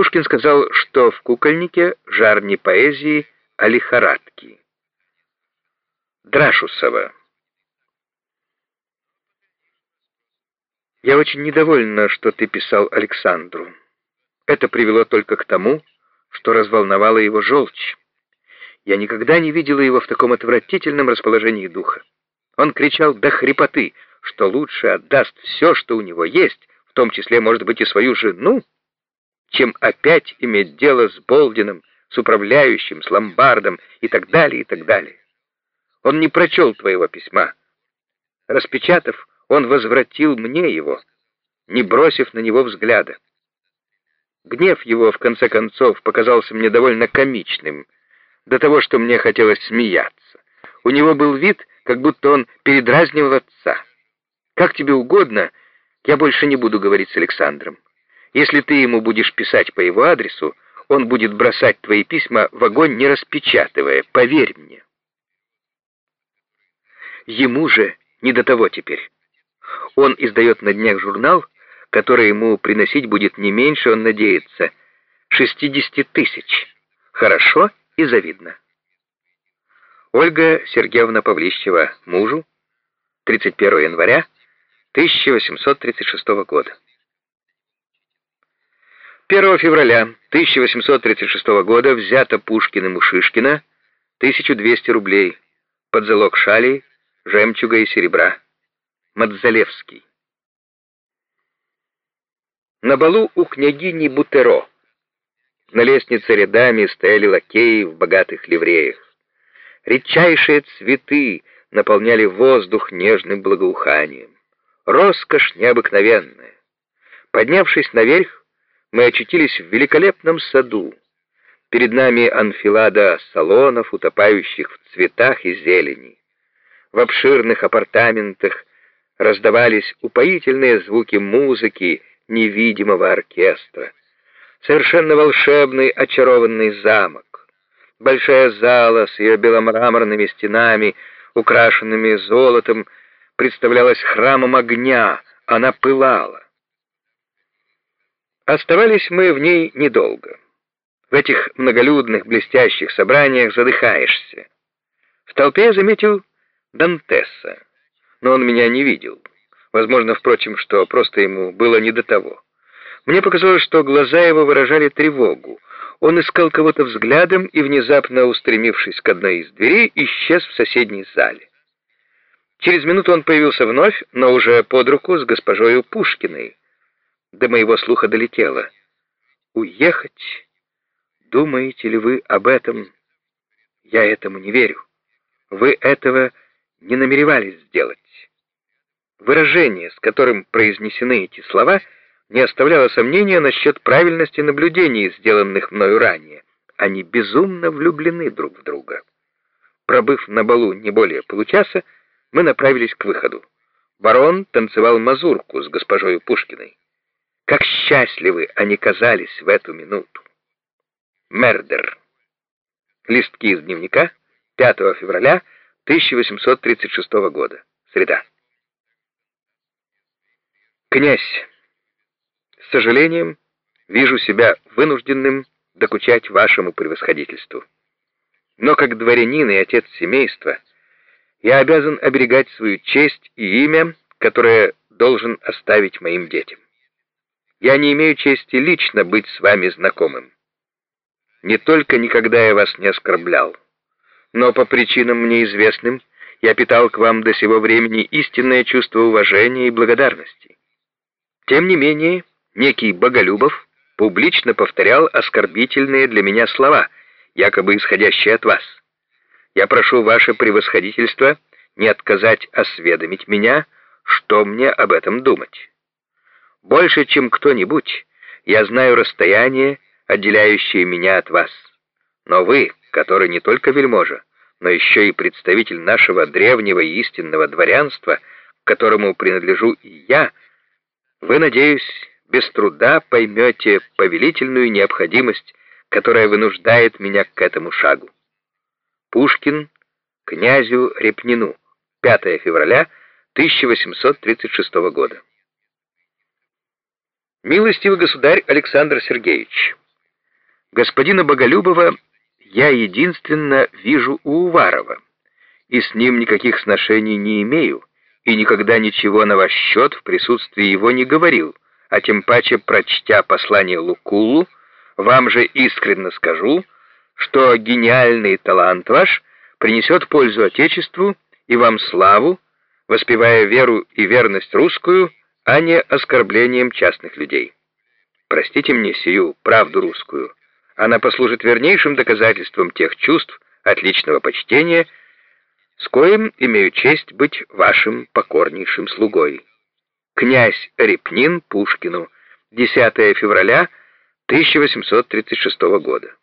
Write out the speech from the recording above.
Пушкин сказал, что в кукольнике жар не поэзии, а лихорадки. Драшусова. Я очень недовольна, что ты писал Александру. Это привело только к тому, что разволновало его желчь. Я никогда не видела его в таком отвратительном расположении духа. Он кричал до хрипоты, что лучше отдаст все, что у него есть, в том числе, может быть, и свою жену, чем опять иметь дело с Болдином, с управляющим, с ломбардом и так далее, и так далее. Он не прочел твоего письма. Распечатав, он возвратил мне его, не бросив на него взгляда. Гнев его, в конце концов, показался мне довольно комичным, до того, что мне хотелось смеяться. У него был вид, как будто он передразнивал отца. Как тебе угодно, я больше не буду говорить с Александром. Если ты ему будешь писать по его адресу, он будет бросать твои письма в огонь, не распечатывая, поверь мне. Ему же не до того теперь. Он издает на днях журнал, который ему приносить будет не меньше, он надеется, 60 тысяч. Хорошо и завидно. Ольга Сергеевна Павлищева, мужу, 31 января 1836 года. 1 февраля 1836 года взято Пушкиным у Шишкина 1200 рублей под залог шали, жемчуга и серебра. Мадзалевский. На балу у княгини Бутеро. На лестнице рядами стояли лакеи в богатых ливреях. Редчайшие цветы наполняли воздух нежным благоуханием. Роскошь необыкновенная. Поднявшись наверх, мы очутились в великолепном саду. Перед нами анфилада салонов, утопающих в цветах и зелени. В обширных апартаментах раздавались упоительные звуки музыки невидимого оркестра. Совершенно волшебный очарованный замок. Большая зала с ее беломраморными стенами, украшенными золотом, представлялась храмом огня, она пылала. Оставались мы в ней недолго. В этих многолюдных блестящих собраниях задыхаешься. В толпе я заметил Дантеса, но он меня не видел. Возможно, впрочем, что просто ему было не до того. Мне показалось, что глаза его выражали тревогу. Он искал кого-то взглядом и, внезапно устремившись к одной из дверей, исчез в соседней зале. Через минуту он появился вновь, но уже под руку с госпожою Пушкиной. До моего слуха долетело. «Уехать? Думаете ли вы об этом? Я этому не верю. Вы этого не намеревались сделать». Выражение, с которым произнесены эти слова, не оставляло сомнения насчет правильности наблюдений, сделанных мною ранее. Они безумно влюблены друг в друга. Пробыв на балу не более получаса, мы направились к выходу. Барон танцевал мазурку с госпожой Пушкиной. Как счастливы они казались в эту минуту. Мердер. Листки из дневника 5 февраля 1836 года. Среда. Князь, с сожалением вижу себя вынужденным докучать вашему превосходительству. Но как дворянин и отец семейства я обязан оберегать свою честь и имя, которое должен оставить моим детям. Я не имею чести лично быть с вами знакомым. Не только никогда я вас не оскорблял, но по причинам мне известным я питал к вам до сего времени истинное чувство уважения и благодарности. Тем не менее, некий Боголюбов публично повторял оскорбительные для меня слова, якобы исходящие от вас. Я прошу ваше превосходительство не отказать осведомить меня, что мне об этом думать. Больше, чем кто-нибудь, я знаю расстояние, отделяющее меня от вас. Но вы, который не только вельможа, но еще и представитель нашего древнего и истинного дворянства, к которому принадлежу и я, вы, надеюсь, без труда поймете повелительную необходимость, которая вынуждает меня к этому шагу. Пушкин князю Репнину, 5 февраля 1836 года. Милостивый государь Александр Сергеевич, Господина Боголюбова я единственно вижу у Уварова, и с ним никаких сношений не имею, и никогда ничего на ваш счет в присутствии его не говорил, а тем паче, прочтя послание Лукулу, вам же искренне скажу, что гениальный талант ваш принесет пользу Отечеству и вам славу, воспевая веру и верность русскую, а не оскорблением частных людей. Простите мне сию правду русскую. Она послужит вернейшим доказательством тех чувств отличного почтения, с коим имею честь быть вашим покорнейшим слугой. Князь Репнин Пушкину, 10 февраля 1836 года.